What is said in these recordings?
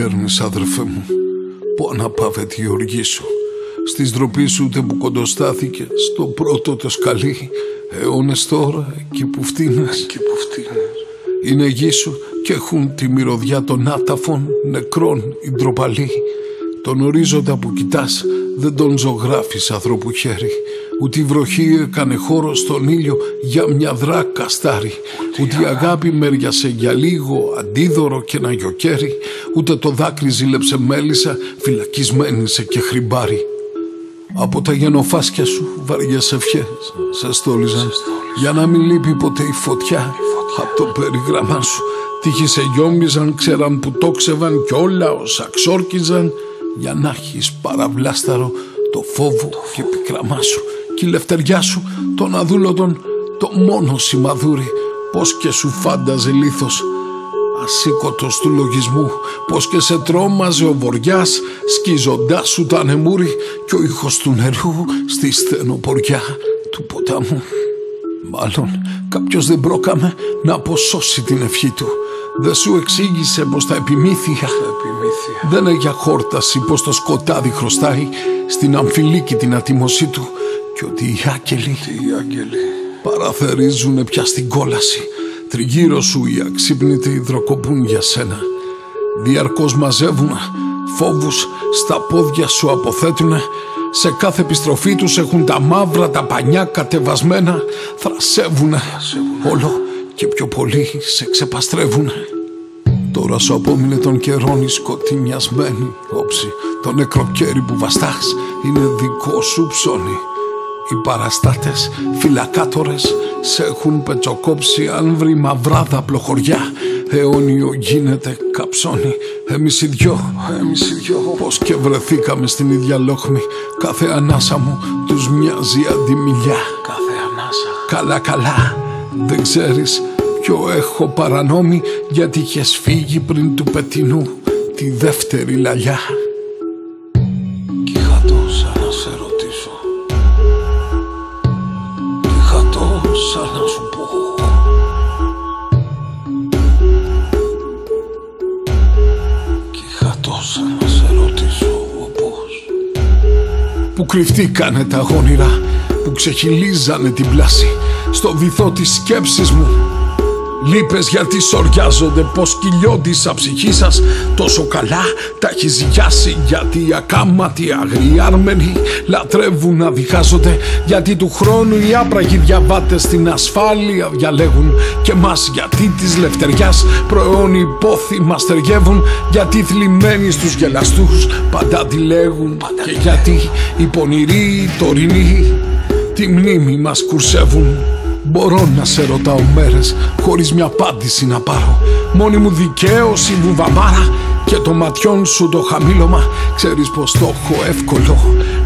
Που γέρνεις αδερφέ μου Που αναπάβε τη οργή σου. Στη ντροπή σου ούτε που κοντοστάθηκε Στο πρώτο το σκαλί Αιώνες τώρα εκεί που φτύνες. Εκεί που φτύνες. Είναι γη σου και έχουν τη μυρωδιά των άταφων Νεκρών η ντροπαλή Τον ορίζοντα που κοιτάς Δεν τον ζωγράφεις ανθρώπου χέρι Ούτε η βροχή έκανε χώρο στον ήλιο για μια δράκα στάρι. Ούτε η αγάπη μέριασε για λίγο αντίδωρο και ένα γιοκέρι. Ούτε το δάκρυ ζήλεψε μέλισσα φυλακισμένη σε και χρυμπάρι. Από τα γενοφάσκια σου βαριές ευχές σε στόλιζαν για να μην λείπει ποτέ η φωτιά από το περιγραμμά σου. Τύχη σε γιόμιζαν, ξέραν που τόξευαν κι όλα όσα ξόρκιζαν για να έχεις παραβλάσταρο το φόβο και πικραμά σου και η λευτεριά σου τον αδούλωτον το μόνο σημαδούρι. Πως και σου φάνταζε λίθος ασήκωτος του λογισμού. Πως και σε τρόμαζε ο βοριάς σκίζοντάς σου τα νεμούρι και ο ήχος του νερού στη στενοποριά του ποταμού. Μάλλον κάποιος δεν πρόκαμε να αποσώσει την ευχή του. Δεν σου εξήγησε πως τα επιμήθεια, Δεν έχει χόρταση πως το σκοτάδι χρωστάει Στην αμφιλίκη την ατιμωσή του και ότι οι άγγελοι, οι άγγελοι παραθερίζουν πια στην κόλαση. Τριγύρω σου οι αξύπνητοι δροκοπούν για σένα. Διαρκώς μαζεύουν φόβους στα πόδια σου αποθέτουν σε κάθε επιστροφή τους έχουν τα μαύρα τα πανιά κατεβασμένα. Θρασεύουν όλο και πιο πολύ σε ξεπαστρεύουν Τώρα σου απόμεινε τον καιρόν η σκοτεινιασμένη όψη. Το νεκρό κέρι που βαστάς είναι δικό σου ψώνι οι παραστάτες φυλακάτορες σε έχουν πετσοκόψει αν βρει μαυράδα πλοχωριά. Αιώνιο γίνεται καψώνει εμείς οι δυο, εμείς οι δυο. Πως και βρεθήκαμε στην ίδια λόχμη κάθε ανάσα μου τους μοιάζει αντιμιλιά. Κάθε ανάσα. Καλά καλά. Δεν ξέρεις ποιο έχω παρανόμη γιατί είχες φύγει πριν του πετινού τη δεύτερη λαλιά Που κρυφτήκανε τα γόνιρα Που ξεχυλίζανε την πλάση Στο βυθό της σκέψης μου Λείπες γιατί σοριάζονται πως κυλιώνται σαν ψυχή σας. Τόσο καλά τα έχει ζυγιάσει Γιατί οι ακάματοι αγριάρμενοι λατρεύουν να διχάζονται. Γιατί του χρόνου οι άπραγοι διαβάτες στην ασφάλεια διαλέγουν Και μας γιατί της λευτεριάς προαιώνιοι πόθη μας ταιριεύουν Γιατί θλιμμένοι στους γελαστούς πάντα τη λέγουν Και γιατί οι πονηροί, οι τωρινοί τη μνήμη μας κουρσεύουν Μπορώ να σε ρωτάω μέρες χωρίς μια απάντηση να πάρω. Μόνη μου δικαίωση βουβαμάρα και το ματιόν σου το χαμήλωμα. Ξέρεις πως το έχω εύκολο.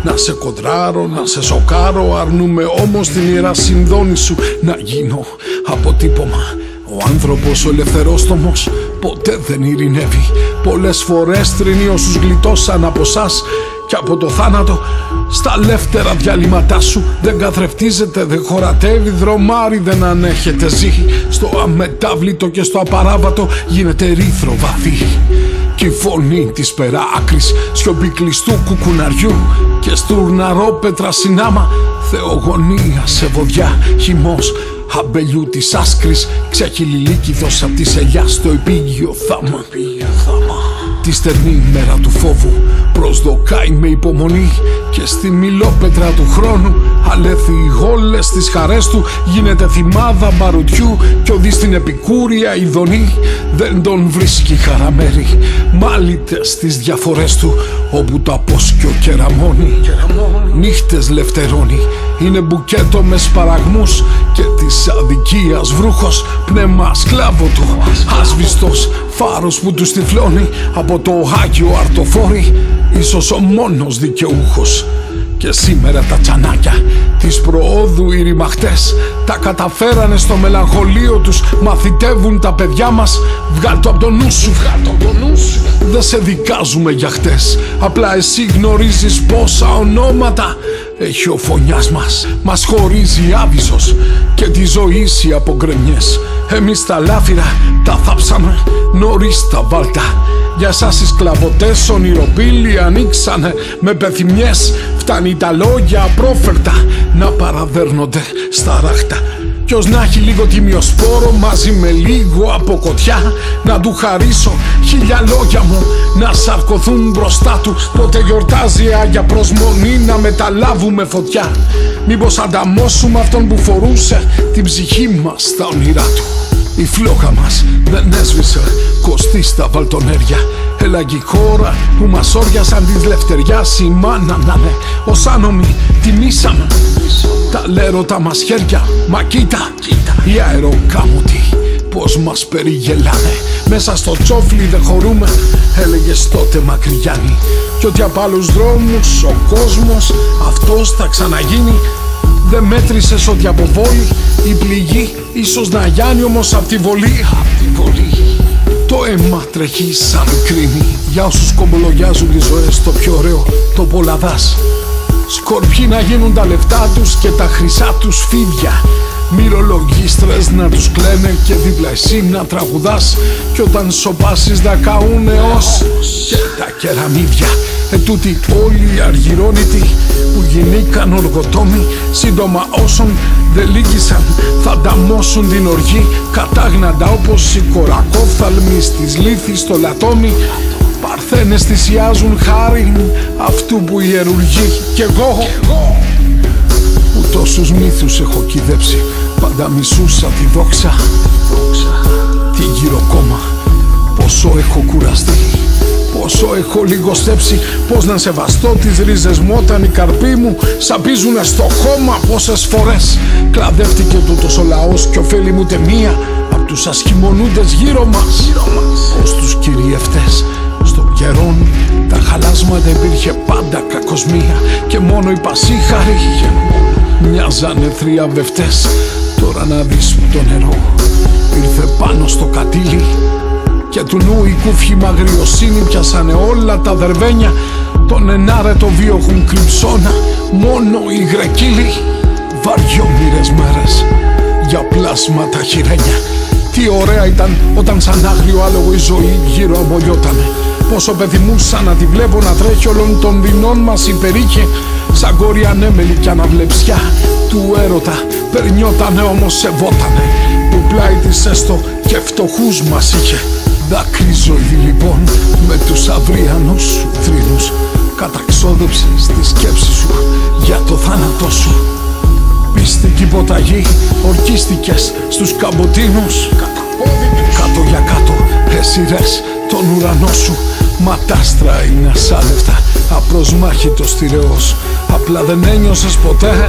Να σε κοντράρω, να σε σοκάρω Αρνούμε όμως την ιερά συνδόνη σου Να γίνω αποτύπωμα. Ο άνθρωπος ο ελευθερόστομος ποτέ δεν ειρηνεύει. Πολλές φορές τρινεί όσους γλιτώσαν από σας και από το θάνατο στα λεύτερα διαλύματά σου δεν καθρεφτίζεται, δεν χωρατεύει δρομάρι, δεν ανέχεται ζει Στο αμετάβλητο και στο απαράβατο γίνεται ρήθρο βαθύ. Κι η φωνή της περάκρης σιωπή κλειστού κουκουναριού Και στουρναρό πέτρα συνάμα. Θεογονία σε βοδιά χυμός Αμπελιού της άσκρης. Ξέχει λίλικιδος απ' τη ελιά στο επίγειο θάμα. Τη στερνή μέρα του φόβου προσδοκάει με υπομονή Και στη μιλόπετρα του χρόνου αλέθει όλες τις χαρές του. Γίνεται θυμάδα μπαρουτιού κι οδείς στην επικούρια ειδονή Δεν τον βρίσκει χαραμέρι μάλιτε στις διαφορές του Όπου το απόσκιο κεραμώνει. Νύχτες λευτερώνει. Είναι μπουκέτο μες σπαραγμούς και της αδικίας βρούχος. Πνεύμα σκλάβο του άσβηστος φάρος που του στυφλώνει. Από το Άγιο Αρτοφόρι ίσως ο μόνος δικαιούχος. Και σήμερα τα τσανάκια της προόδου οι ρημαχτές. Τα καταφέρανε στο μελαγχολείο τους Μαθητεύουν τα παιδιά μας. Βγάλ' το απ' το νου σου, Δεν σε δικάζουμε για χτες. Απλά εσύ γνωρίζεις πόσα ονόματα Έχει ο φωνιάς μας Μας χωρίζει άβυσος Και τη ζωή από γκρεμιές. Εμείς τα λάφυρα τα θάψαμε Νωρίς τα βάλτα. Για σας οι σκλαβωτές ονειροπύλοι ανοίξανε Με πεθυμιές. Φτάνει τα λόγια απρόφερτα Να παραδέρνονται στα ράχτα Ποιος να έχει λίγο τιμιοσπόρο μαζί με λίγο από κοτιά. Να του χαρίσω χίλια λόγια μου να σαρκωθούν μπροστά του. Πότε γιορτάζει Άγια προσμονή να μεταλάβουμε φωτιά. Μήπως ανταμώσουμε αυτόν που φορούσε την ψυχή μας στα όνειρά του. Η φλόγα μας δεν έσβησε κοστί στα βαλτονέρια Έλαγε η χώρα που μας όριασαν της λευτεριάς η μάνα να ναι Ως άνομοι τιμήσαμε τα λέρωτα μας χέρια. Μα κοίτα, κοίτα οι αεροκάμωτοι πως μας περιγελάνε. Μέσα στο τσόφλι δεν χωρούμε Έλεγες τότε μακριγιάννη Κι ότι από άλλους δρόμους ο κόσμος αυτός θα ξαναγίνει. Δεν μέτρησες ότι από βόλη η πληγή ίσως να γιάνει όμως απ' τη βολή Απ' τη βολή Το αίμα τρέχει σαν κρίνη Για όσους κομπολογιάζουν τις ζωές το πιο ωραίο το πολλαδάς Σκορπιοί να γίνουν τα λεφτά τους και τα χρυσά τους φίδια Μυρολογίστρες να τους κλαίνε και δίπλα εσύ να τραγουδάς. Κι όταν σοπάσεις να καούνε ως και τα κεραμίδια. Ετούτοι όλοι οι αργυρώνητοι που γινήκαν οργοτόμοι Σύντομα όσων δεν λύγησαν θα ανταμώσουν την οργή. Κατάγναντα όπως οι κορακόφθαλμοι στις λύθεις στο λατόμι. Παρθένες θυσιάζουν χάρη αυτού που ιερουργεί Κι εγώ που τόσους μύθους έχω κυδέψει Πάντα μισούσα τη δόξα. Τι γύρω κόμμα Πόσο έχω κουραστεί Πόσο έχω λιγοστέψει Πώς να σεβαστώ τις ρίζες μου Όταν οι καρποί μου σαπίζουνε στο χώμα Πόσες φορές. Κλαδεύτηκε τούτος ο λαός Κι ωφέλη μου μία Απ' τους ασχημονούντες γύρω μας. Ως τους κυριευτές στο καιρόν τα χαλάσματα υπήρχε πάντα κακοσμία Και μόνο οι πασίχαροι μοιάζανε θριαβευτές Τώρα να δεις το νερό. Ήρθε πάνω στο κατήλι και του νου οι κούφιοι μαγριοσύνη πιάσανε όλα τα δερβένια. Τον ενάρετο βίο έχουν κρυψώνα μόνο οι γρεκύλοι. Βαριόμοιρες μέρες για πλάσματα χειρένια. Τι ωραία ήταν όταν σαν άγριο άλογο η ζωή γύρω αμπολιότανε Πόσο πεθυμούσα να τη βλέπω να τρέχει όλων των δεινών μας υπερήχε Σαν κόρη ανέμελη κι αναβλεψιά του έρωτα. Περνιότανε όμως σεβότανε Που πλάι της έστω και φτωχούς μας είχε. Δάκρυζω ήδη λοιπόν με τους αυριανούς σου θρήνους Καταξόδεψες τη σκέψη σου για το θάνατό σου. Πίστικη υποταγή ορκίστηκες στους καμποτίνους. Κάτω για κάτω εσυρές τον ουρανό σου Μα τ' άστρα είναι ασάλευτα Απροσμάχητος στηρεός Απλά δεν ένιωσες ποτέ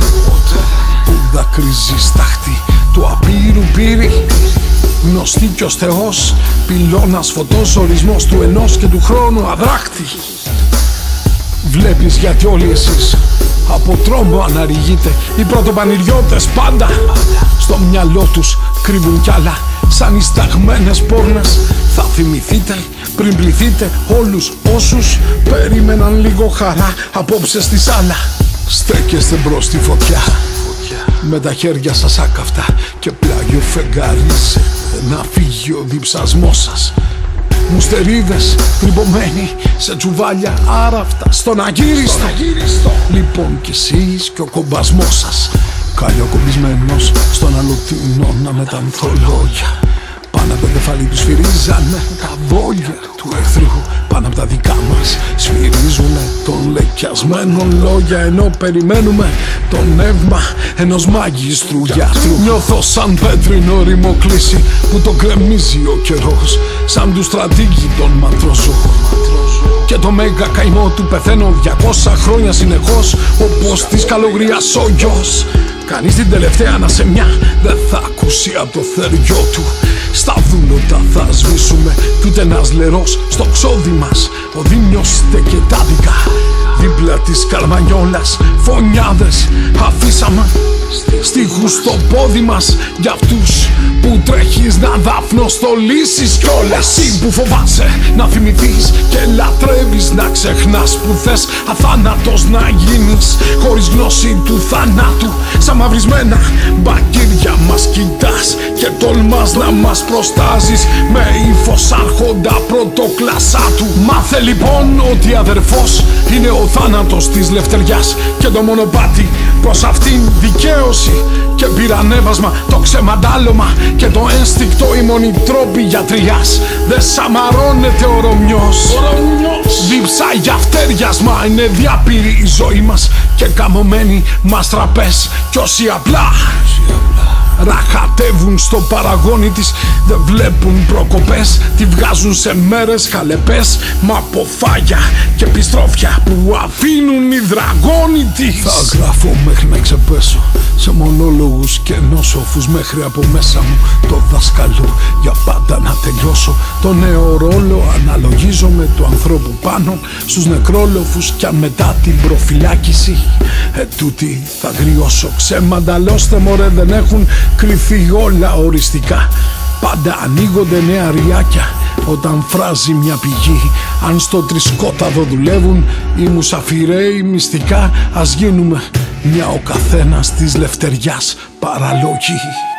Που δακρυζεί στάχτη του απείρου πύρη. Γνωστή κι ως Θεός Πυλώνας φωτός ορισμός του ενός και του χρόνου αδράκτη Βλέπεις γιατί όλοι εσείς από τρόμο αναρριγείτε. Οι πρωτοπανηριώτες πάντα Στο μυαλό τους κρύβουν κι άλλα. Σαν οι σταγμένες πόρνες Θα θυμηθείτε πριν πληθείτε όλους όσους Περίμεναν λίγο χαρά απόψε στη σάλα. Στέκεστε μπρος στη φωτιά. Με τα χέρια σας άκαυτα και πλάγιο φεγγαρίζε να φύγει ο διψασμός σας. Μουστερίδες τρυπωμένοι σε τσουβάλια άραφτα στον αγύριστο. Λοιπόν κι εσείς και ο κομπασμός σας. Καλλιοκομπισμένος στον αλωτινό να μετανθολόγια πάνω από το κεφάλι τους σφυρίζανε τα βόλια του εχθρού. Πάνω από τα δικά μας σφυρίζουνε τον λεκιασμένο λόγια Ενώ περιμένουμε το νεύμα ενός μάγιστρου γιατρού. Νιώθω σαν πέτρινο ρημοκλήσι που το κρεμίζει ο καιρός Σαν του στρατήγη τον ματρόζω και το μέγα καημό του πεθαίνω 200 χρόνια συνεχώς Όπως της καλογρίας ο γιος. Κανείς την τελευταία ανασεμιά δεν θα ακούσει από το θεριό του Στα δούλωτα θα σβήσουμε κι ούτε ένας λερός στο ξόδι μας. Ο Δήμιος τεκετάδικα δίπλα της Καλμανιόλας Φωνιάδες αφήσαμε Στίχους στο πόδι μας. Για αυτούς που τρέχεις να δαφνοστολίσεις κιόλας. Εσύ που φοβάσαι να θυμηθείς και λατρεύεις να ξεχνάς που θες αθάνατος να γίνεις. Χωρίς γνώση του θανάτου Σαν μαυρισμένα μπακύρια μας κοιτάς και τολμάς να μας προστάζεις με ύφος άρχοντα πρωτοκλασσ μέσα του. Μάθε λοιπόν ότι αδερφός είναι ο θάνατος της λευτεριάς Και το μονοπάτι προς αυτήν δικαίωση Και πυρανέβασμα το ξεμαντάλωμα Και το ένστικτο η μόνη τρόπη γιατριάς. Δεν σαμαρώνεται ο Ρωμιός. Δίψα για φτέριασμα είναι διάπηρη η ζωή μας Και καμωμένοι μας τραπές Κι όσοι απλά Ραχατεύουν στο παραγόνι της. Δεν βλέπουν προκοπές Τη βγάζουν σε μέρες χαλεπές Μα από φάγια και επιστρόφια Που αφήνουν οι δραγόνοι της. Θα γράφω μέχρι να ξεπέσω Σε μονόλογους και νόσοφους Μέχρι από μέσα μου το δάσκαλο Για πάντα να τελειώσω Το νέο ρόλο αναλογίζω με του ανθρώπου πάνω Στους νεκρόλοφους κι αν μετά την προφυλάκηση. Ε τούτη θα γριώσω Ξεμανταλώστε μωρέ δεν έχουν κρυφεί όλα οριστικά. Πάντα ανοίγονται νέα ριάκια όταν φράζει μια πηγή. Αν στο τρισκόταδο δουλεύουν οι μουσαφιρέοι μυστικά Ας γίνουμε μια ο καθένας της λευτεριάς παραλογή